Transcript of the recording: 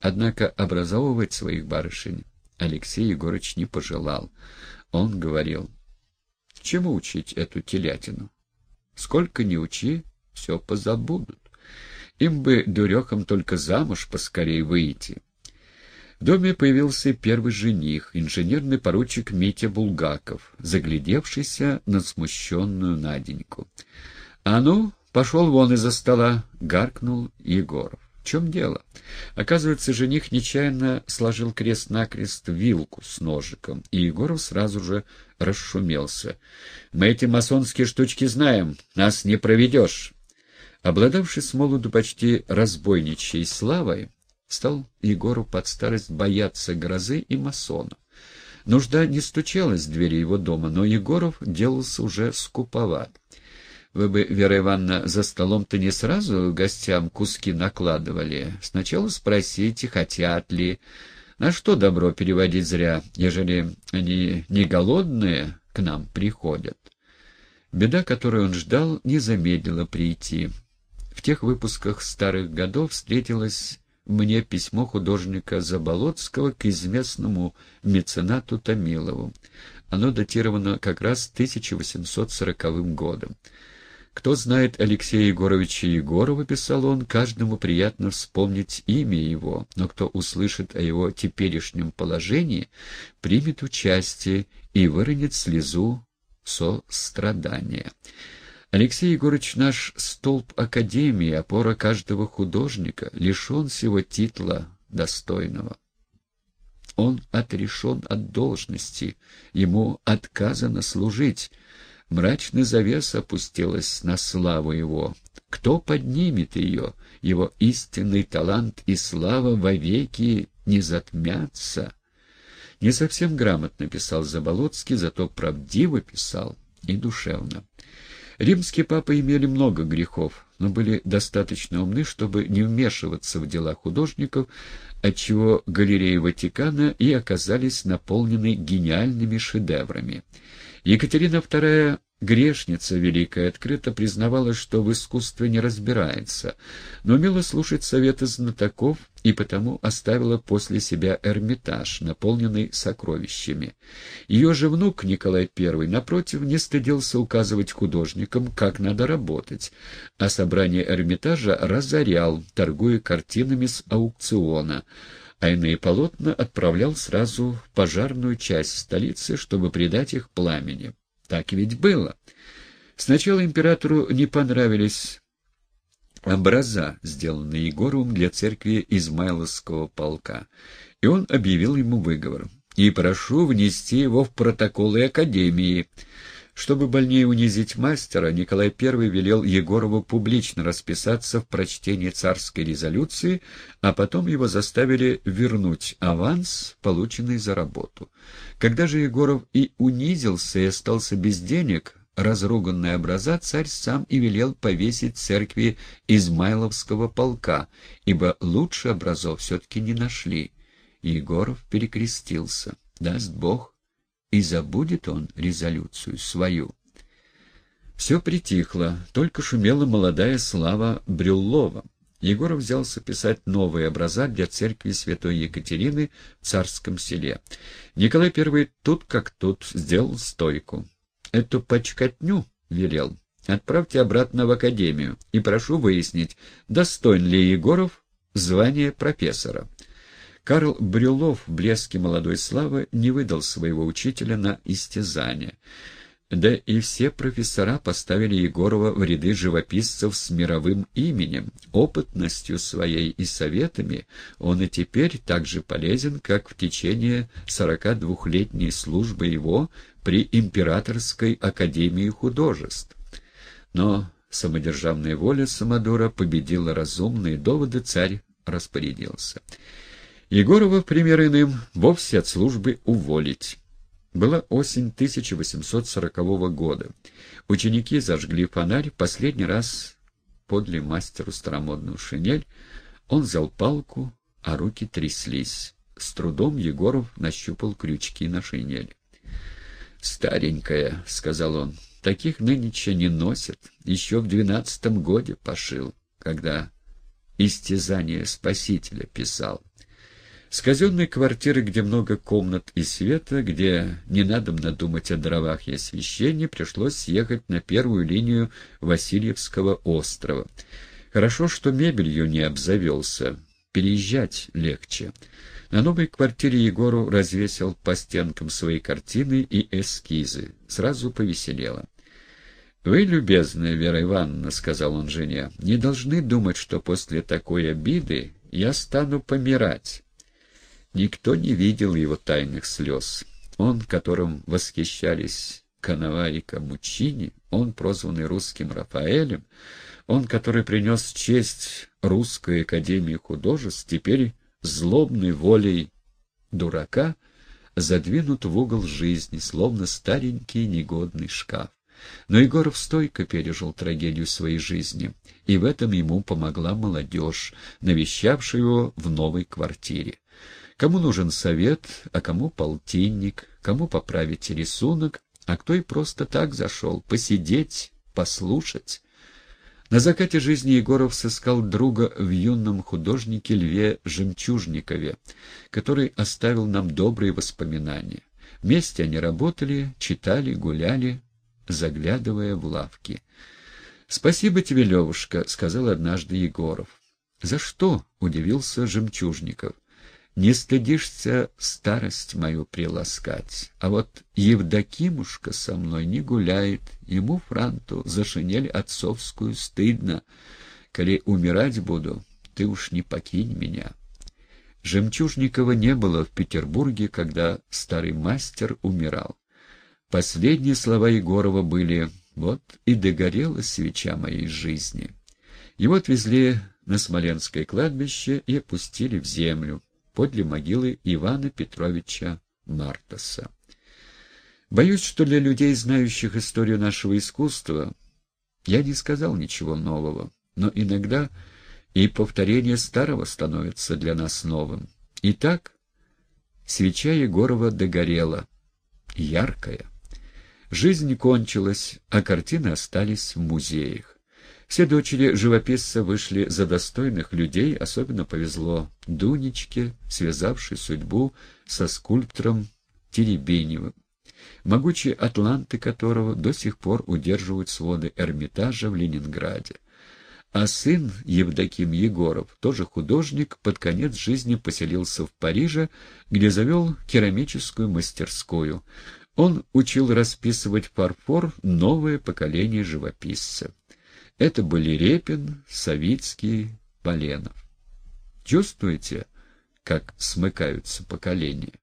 Однако образовывать своих барышень Алексей Егорыч не пожелал. Он говорил, чему учить эту телятину? Сколько ни учи, все позабудут. Им бы, дурехам, только замуж поскорей выйти. В доме появился первый жених, инженерный поручик Митя Булгаков, заглядевшийся на смущенную Наденьку. — А ну, пошел вон из-за стола! — гаркнул Егоров. — чем дело? Оказывается, жених нечаянно сложил крест-накрест вилку с ножиком, и Егоров сразу же расшумелся. — Мы эти масонские штучки знаем, нас не проведешь! Обладавший с молоду почти разбойничьей славой, стал Егору под старость бояться грозы и масона. Нужда не стучалась в двери его дома, но Егоров делался уже скуповат. Вы бы, Вера Ивановна, за столом-то не сразу гостям куски накладывали. Сначала спросите, хотят ли. На что добро переводить зря, ежели они не голодные к нам приходят? Беда, которую он ждал, не замедлила прийти. В тех выпусках старых годов встретилось мне письмо художника Заболоцкого к известному меценату Томилову. Оно датировано как раз 1840 годом. «Кто знает Алексея Егоровича Егорова, — писал он, — каждому приятно вспомнить имя его, но кто услышит о его теперешнем положении, примет участие и выронит слезу со страдания». Алексей Егорович наш столб Академии, опора каждого художника, лишен всего титла достойного. Он отрешен от должности, ему отказано служить. Мрачный завес опустилась на славу его. Кто поднимет ее? Его истинный талант и слава вовеки не затмятся. Не совсем грамотно писал Заболоцкий, зато правдиво писал и душевно. Римские папы имели много грехов, но были достаточно умны, чтобы не вмешиваться в дела художников, отчего галереи Ватикана и оказались наполнены гениальными шедеврами. Екатерина II Грешница Великая открыто признавала, что в искусстве не разбирается, но умела слушать советы знатоков и потому оставила после себя Эрмитаж, наполненный сокровищами. Ее же внук Николай I, напротив, не стыдился указывать художникам, как надо работать, а собрание Эрмитажа разорял, торгуя картинами с аукциона, а иные полотна отправлял сразу в пожарную часть столицы, чтобы придать их пламени. Так ведь было. Сначала императору не понравились образа, сделанные Егоровым для церкви Измайловского полка, и он объявил ему выговор. «И прошу внести его в протоколы Академии». Чтобы больнее унизить мастера, Николай I велел Егорову публично расписаться в прочтении царской резолюции, а потом его заставили вернуть аванс, полученный за работу. Когда же Егоров и унизился и остался без денег, разруганные образа царь сам и велел повесить церкви Измайловского полка, ибо лучше образов все-таки не нашли. Егоров перекрестился. Даст Бог, и забудет он резолюцию свою. Все притихло, только шумела молодая слава Брюллова. Егоров взялся писать новые образа для церкви святой Екатерины в Царском селе. Николай I тут как тут сделал стойку. Эту почкотню велел. Отправьте обратно в академию и прошу выяснить, достоин ли Егоров звания профессора. Карл Брюлов в блеске молодой славы не выдал своего учителя на истязание. Да и все профессора поставили Егорова в ряды живописцев с мировым именем. Опытностью своей и советами он и теперь так же полезен, как в течение 42-летней службы его при Императорской академии художеств. Но самодержавная воля Самодура победила разумные доводы, царь распорядился. Егорова, пример иным, вовсе от службы уволить. Была осень 1840 года. Ученики зажгли фонарь, последний раз подли мастеру старомодную шинель. Он взял палку, а руки тряслись. С трудом Егоров нащупал крючки на шинели. «Старенькая», — сказал он, — «таких нынче не носят. Еще в двенадцатом годе пошил, когда «Истязание Спасителя» писал. С казенной квартиры, где много комнат и света, где не надо думать о дровах и освещении, пришлось съехать на первую линию Васильевского острова. Хорошо, что мебелью не обзавелся, переезжать легче. На новой квартире Егору развесил по стенкам свои картины и эскизы. Сразу повеселело. «Вы, любезная Вера Ивановна, — сказал он жене, — не должны думать, что после такой обиды я стану помирать». Никто не видел его тайных слез. Он, которым восхищались Канава и Камучини, он, прозванный русским Рафаэлем, он, который принес честь Русской Академии Художеств, теперь злобной волей дурака задвинут в угол жизни, словно старенький негодный шкаф. Но Егоров стойко пережил трагедию своей жизни, и в этом ему помогла молодежь, навещавшая его в новой квартире. Кому нужен совет, а кому полтинник, кому поправить рисунок, а кто и просто так зашел, посидеть, послушать. На закате жизни Егоров сыскал друга в юном художнике Льве Жемчужникове, который оставил нам добрые воспоминания. Вместе они работали, читали, гуляли, заглядывая в лавки. «Спасибо тебе, Левушка», — сказал однажды Егоров. «За что?» — удивился Жемчужников. «Не стыдишься старость мою приласкать, а вот Евдокимушка со мной не гуляет, ему, Франту, за шинель отцовскую стыдно. Коли умирать буду, ты уж не покинь меня». Жемчужникова не было в Петербурге, когда старый мастер умирал. Последние слова Егорова были «Вот и догорела свеча моей жизни». Его отвезли на Смоленское кладбище и опустили в землю подле могилы Ивана Петровича Мартаса. Боюсь, что для людей, знающих историю нашего искусства, я не сказал ничего нового, но иногда и повторение старого становится для нас новым. Итак, свеча Егорова догорела, яркая. Жизнь кончилась, а картины остались в музеях. Все дочери живописца вышли за достойных людей, особенно повезло Дунечке, связавшей судьбу со скульптором Теребеневым, могучие атланты которого до сих пор удерживают своды Эрмитажа в Ленинграде. А сын Евдоким Егоров, тоже художник, под конец жизни поселился в Париже, где завел керамическую мастерскую — он учил расписывать фарфор новое поколение живописцев. Это были Репин, Савицкий, Поленов. Чувствуете, как смыкаются поколения?